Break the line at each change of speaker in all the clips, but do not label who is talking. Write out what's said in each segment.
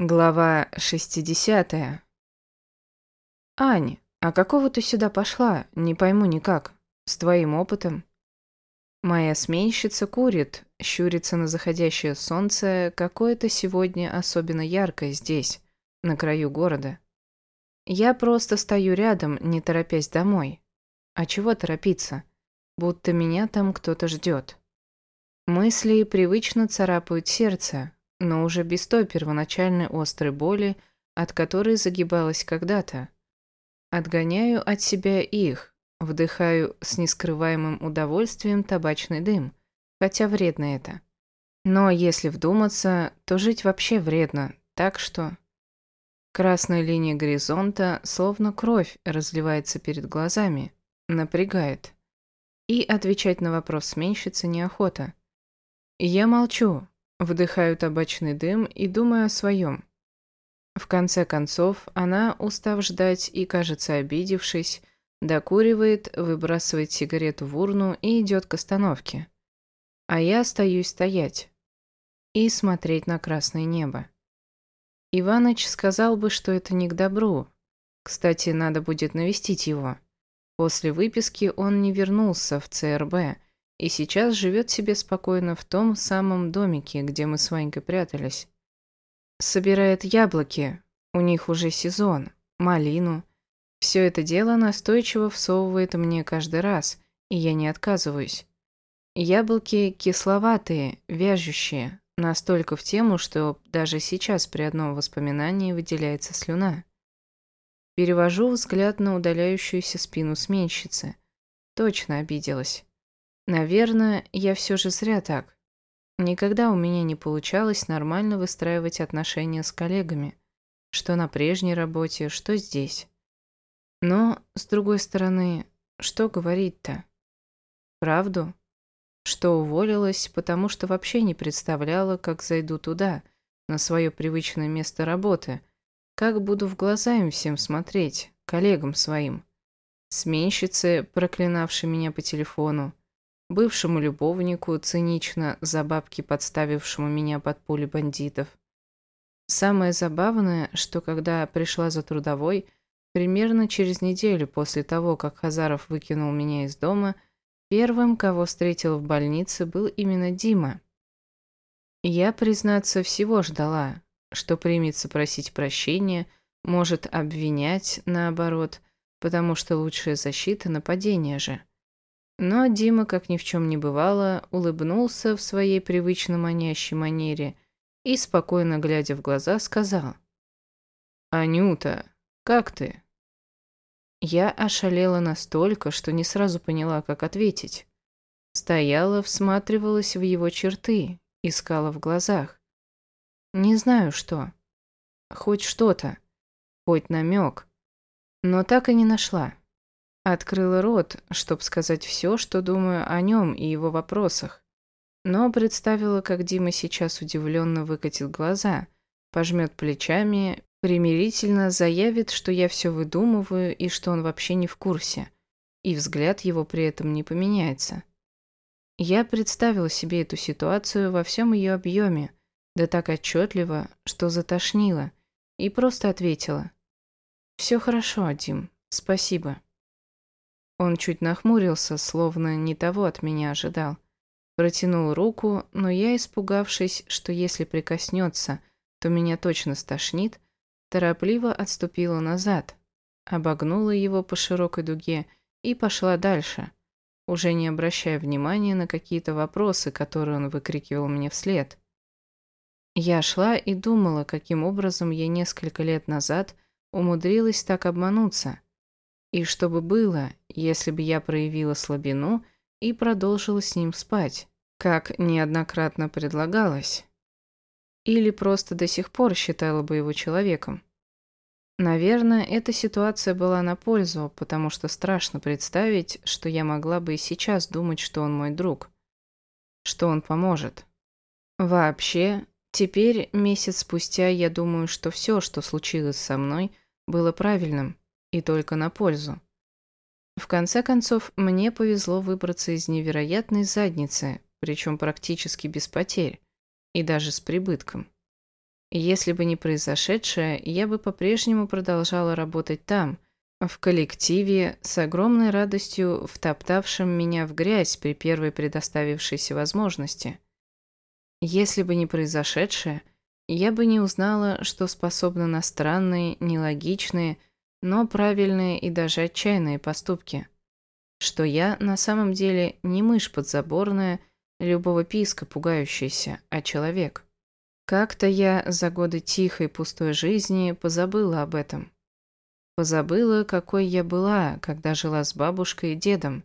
Глава 60. Ань, а какого ты сюда пошла? Не пойму никак. С твоим опытом? Моя сменщица курит, щурится на заходящее солнце, какое-то сегодня особенно яркое здесь, на краю города. Я просто стою рядом, не торопясь домой. А чего торопиться? Будто меня там кто-то ждет. Мысли привычно царапают сердце, но уже без той первоначальной острой боли, от которой загибалась когда-то. Отгоняю от себя их, вдыхаю с нескрываемым удовольствием табачный дым, хотя вредно это. Но если вдуматься, то жить вообще вредно, так что... Красная линия горизонта, словно кровь, разливается перед глазами, напрягает. И отвечать на вопрос сменщицы неохота. Я молчу, Вдыхаю табачный дым и думаю о своем. В конце концов, она, устав ждать и, кажется, обидевшись, докуривает, выбрасывает сигарету в урну и идет к остановке. А я остаюсь стоять и смотреть на красное небо. Иваныч сказал бы, что это не к добру. Кстати, надо будет навестить его. После выписки он не вернулся в ЦРБ, и сейчас живет себе спокойно в том самом домике, где мы с Ванькой прятались. Собирает яблоки, у них уже сезон, малину. Все это дело настойчиво всовывает мне каждый раз, и я не отказываюсь. Яблоки кисловатые, вяжущие, настолько в тему, что даже сейчас при одном воспоминании выделяется слюна. Перевожу взгляд на удаляющуюся спину сменщицы. Точно обиделась. Наверное, я все же зря так. Никогда у меня не получалось нормально выстраивать отношения с коллегами. Что на прежней работе, что здесь. Но, с другой стороны, что говорить-то? Правду? Что уволилась, потому что вообще не представляла, как зайду туда, на свое привычное место работы, как буду в глаза им всем смотреть, коллегам своим. Сменщице, проклинавшей меня по телефону, бывшему любовнику, цинично за бабки подставившему меня под пули бандитов. Самое забавное, что когда пришла за трудовой, примерно через неделю после того, как Хазаров выкинул меня из дома, первым, кого встретил в больнице, был именно Дима. Я, признаться, всего ждала, что примется просить прощения, может обвинять, наоборот, потому что лучшая защита – нападение же. Но Дима, как ни в чем не бывало, улыбнулся в своей привычно манящей манере и, спокойно глядя в глаза, сказал. «Анюта, как ты?» Я ошалела настолько, что не сразу поняла, как ответить. Стояла, всматривалась в его черты, искала в глазах. Не знаю что. Хоть что-то. Хоть намек. Но так и не нашла. Открыла рот, чтобы сказать все, что думаю о нем и его вопросах. Но представила, как Дима сейчас удивленно выкатит глаза, пожмет плечами, примирительно заявит, что я все выдумываю и что он вообще не в курсе. И взгляд его при этом не поменяется. Я представила себе эту ситуацию во всем ее объеме, да так отчетливо, что затошнило, и просто ответила. «Все хорошо, Дим, спасибо». Он чуть нахмурился, словно не того от меня ожидал. Протянул руку, но я, испугавшись, что если прикоснется, то меня точно стошнит, торопливо отступила назад, обогнула его по широкой дуге и пошла дальше, уже не обращая внимания на какие-то вопросы, которые он выкрикивал мне вслед. Я шла и думала, каким образом я несколько лет назад умудрилась так обмануться – и что бы было, если бы я проявила слабину и продолжила с ним спать, как неоднократно предлагалось? Или просто до сих пор считала бы его человеком? Наверное, эта ситуация была на пользу, потому что страшно представить, что я могла бы и сейчас думать, что он мой друг, что он поможет. Вообще, теперь, месяц спустя, я думаю, что все, что случилось со мной, было правильным и только на пользу. В конце концов, мне повезло выбраться из невероятной задницы, причем практически без потерь, и даже с прибытком. Если бы не произошедшее, я бы по-прежнему продолжала работать там, в коллективе, с огромной радостью втоптавшим меня в грязь при первой предоставившейся возможности. Если бы не произошедшее, я бы не узнала, что способна на странные, нелогичные, но правильные и даже отчаянные поступки. Что я на самом деле не мышь подзаборная, любого писка пугающаяся, а человек. Как-то я за годы тихой пустой жизни позабыла об этом. Позабыла, какой я была, когда жила с бабушкой и дедом.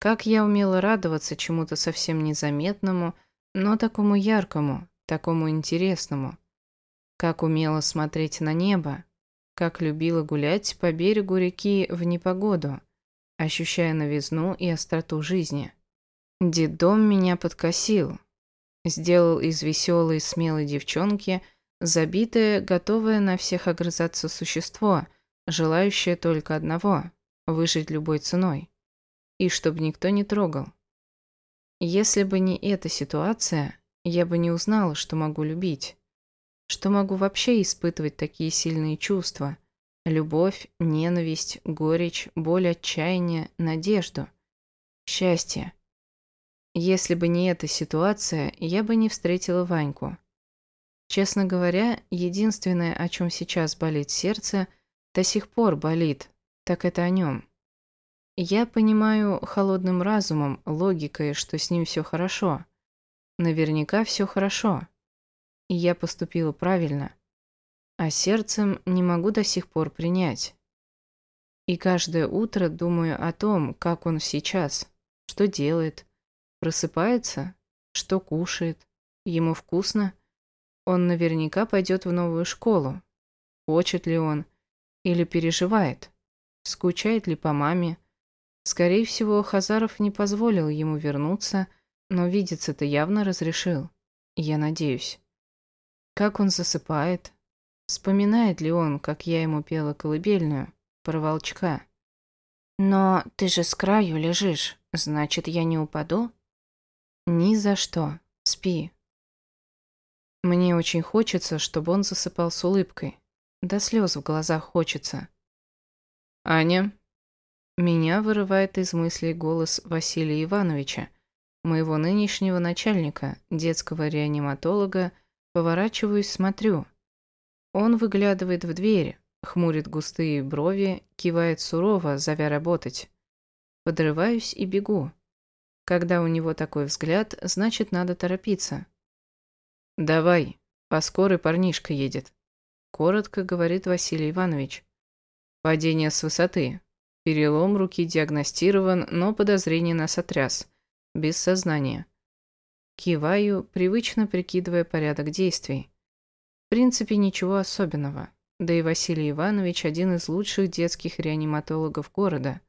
Как я умела радоваться чему-то совсем незаметному, но такому яркому, такому интересному. Как умела смотреть на небо, как любила гулять по берегу реки в непогоду, ощущая новизну и остроту жизни. Дедом меня подкосил, Сделал из веселой, смелой девчонки забитое, готовое на всех огрызаться существо, желающее только одного – выжить любой ценой. И чтобы никто не трогал. Если бы не эта ситуация, я бы не узнала, что могу любить. Что могу вообще испытывать такие сильные чувства. Любовь, ненависть, горечь, боль, отчаяние, надежду. Счастье. Если бы не эта ситуация, я бы не встретила Ваньку. Честно говоря, единственное, о чем сейчас болит сердце, до сих пор болит, так это о нем. Я понимаю холодным разумом, логикой, что с ним все хорошо. Наверняка все хорошо. И я поступила правильно. А сердцем не могу до сих пор принять. И каждое утро думаю о том, как он сейчас, что делает, Просыпается? Что кушает? Ему вкусно? Он наверняка пойдет в новую школу. Хочет ли он? Или переживает? Скучает ли по маме? Скорее всего, Хазаров не позволил ему вернуться, но видеться-то явно разрешил. Я надеюсь. Как он засыпает? Вспоминает ли он, как я ему пела колыбельную, про волчка? Но ты же с краю лежишь, значит, я не упаду? Ни за что. Спи. Мне очень хочется, чтобы он засыпал с улыбкой. До слез в глазах хочется. «Аня?» Меня вырывает из мыслей голос Василия Ивановича, моего нынешнего начальника, детского реаниматолога, поворачиваюсь, смотрю. Он выглядывает в дверь, хмурит густые брови, кивает сурово, зовя работать. Подрываюсь и бегу. Когда у него такой взгляд, значит, надо торопиться. «Давай, по скорой парнишка едет», — коротко говорит Василий Иванович. «Падение с высоты. Перелом руки диагностирован, но подозрение нас отряс. Без сознания». Киваю, привычно прикидывая порядок действий. В принципе, ничего особенного. Да и Василий Иванович один из лучших детских реаниматологов города.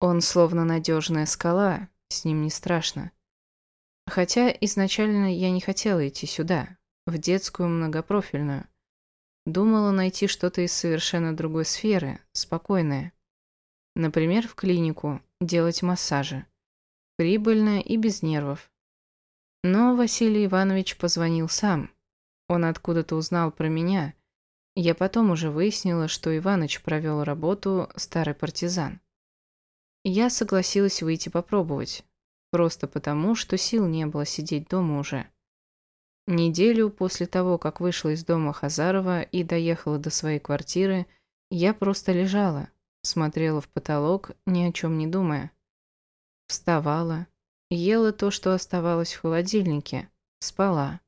Он словно надежная скала, с ним не страшно. Хотя изначально я не хотела идти сюда, в детскую многопрофильную. Думала найти что-то из совершенно другой сферы, спокойное. Например, в клинику, делать массажи. Прибыльно и без нервов. Но Василий Иванович позвонил сам. Он откуда-то узнал про меня. Я потом уже выяснила, что Иваныч провел работу старый партизан. Я согласилась выйти попробовать. Просто потому, что сил не было сидеть дома уже. Неделю после того, как вышла из дома Хазарова и доехала до своей квартиры, я просто лежала, смотрела в потолок, ни о чем не думая. Вставала, ела то, что оставалось в холодильнике, спала.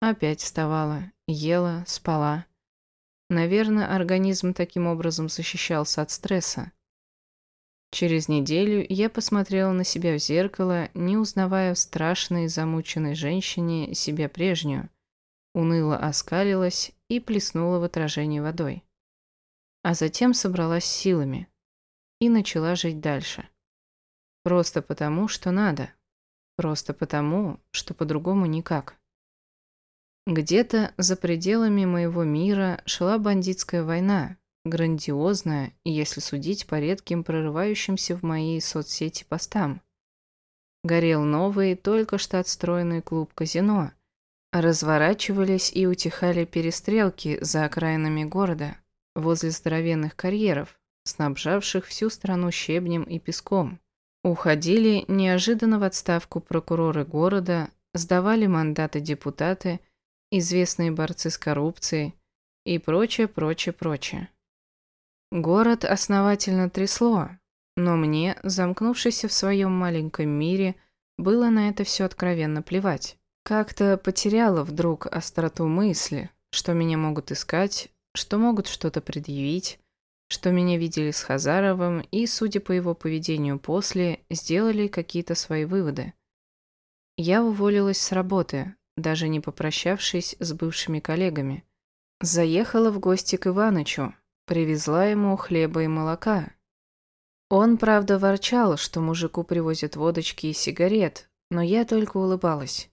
Опять вставала, ела, спала. Наверное, организм таким образом защищался от стресса. Через неделю я посмотрела на себя в зеркало, не узнавая в страшной замученной женщине себя прежнюю. Уныло оскалилась и плеснула в отражение водой. А затем собралась силами и начала жить дальше. Просто потому, что надо. Просто потому, что по-другому никак. Где-то за пределами моего мира шла бандитская война, грандиозная, если судить по редким прорывающимся в моей соцсети постам. Горел новый, только что отстроенный клуб-казино, Разворачивались и утихали перестрелки за окраинами города, возле здоровенных карьеров, снабжавших всю страну щебнем и песком. Уходили неожиданно в отставку прокуроры города, сдавали мандаты депутаты, известные борцы с коррупцией и прочее, прочее, прочее. Город основательно трясло, но мне, замкнувшись в своем маленьком мире, было на это все откровенно плевать. Как-то потеряла вдруг остроту мысли, что меня могут искать, что могут что-то предъявить, что меня видели с Хазаровым и, судя по его поведению после, сделали какие-то свои выводы. Я уволилась с работы, даже не попрощавшись с бывшими коллегами. Заехала в гости к Иванычу, привезла ему хлеба и молока. Он, правда, ворчал, что мужику привозят водочки и сигарет, но я только улыбалась.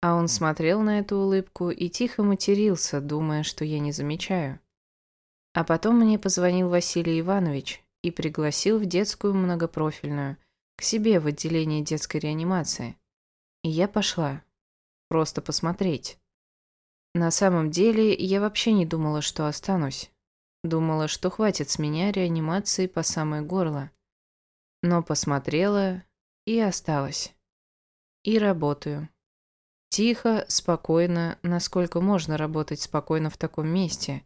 А он смотрел на эту улыбку и тихо матерился, думая, что я не замечаю. А потом мне позвонил Василий Иванович и пригласил в детскую многопрофильную, к себе в отделение детской реанимации. И я пошла. Просто посмотреть. На самом деле, я вообще не думала, что останусь. Думала, что хватит с меня реанимации по самое горло. Но посмотрела и осталась. И работаю. Тихо, спокойно, насколько можно работать спокойно в таком месте.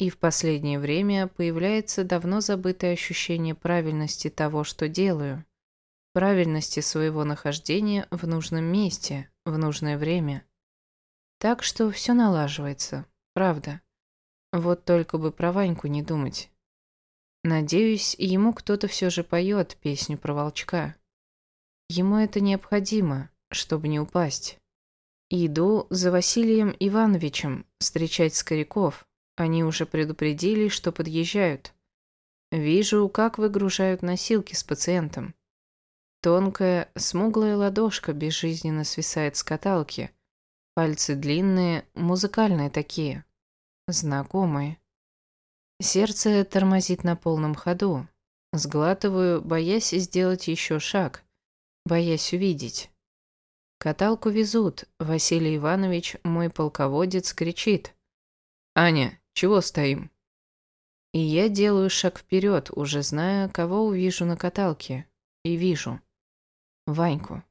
И в последнее время появляется давно забытое ощущение правильности того, что делаю. Правильности своего нахождения в нужном месте, в нужное время. Так что все налаживается, правда. Вот только бы про Ваньку не думать. Надеюсь, ему кто-то все же поет песню про волчка. Ему это необходимо, чтобы не упасть. Иду за Василием Ивановичем встречать скоряков. Они уже предупредили, что подъезжают. Вижу, как выгружают носилки с пациентом. Тонкая, смуглая ладошка безжизненно свисает с каталки. Пальцы длинные, музыкальные такие. Знакомые. Сердце тормозит на полном ходу. Сглатываю, боясь сделать еще шаг. Боясь увидеть. Каталку везут. Василий Иванович, мой полководец, кричит. «Аня, чего стоим?» И я делаю шаг вперед, уже зная, кого увижу на каталке. И вижу. Ваньку.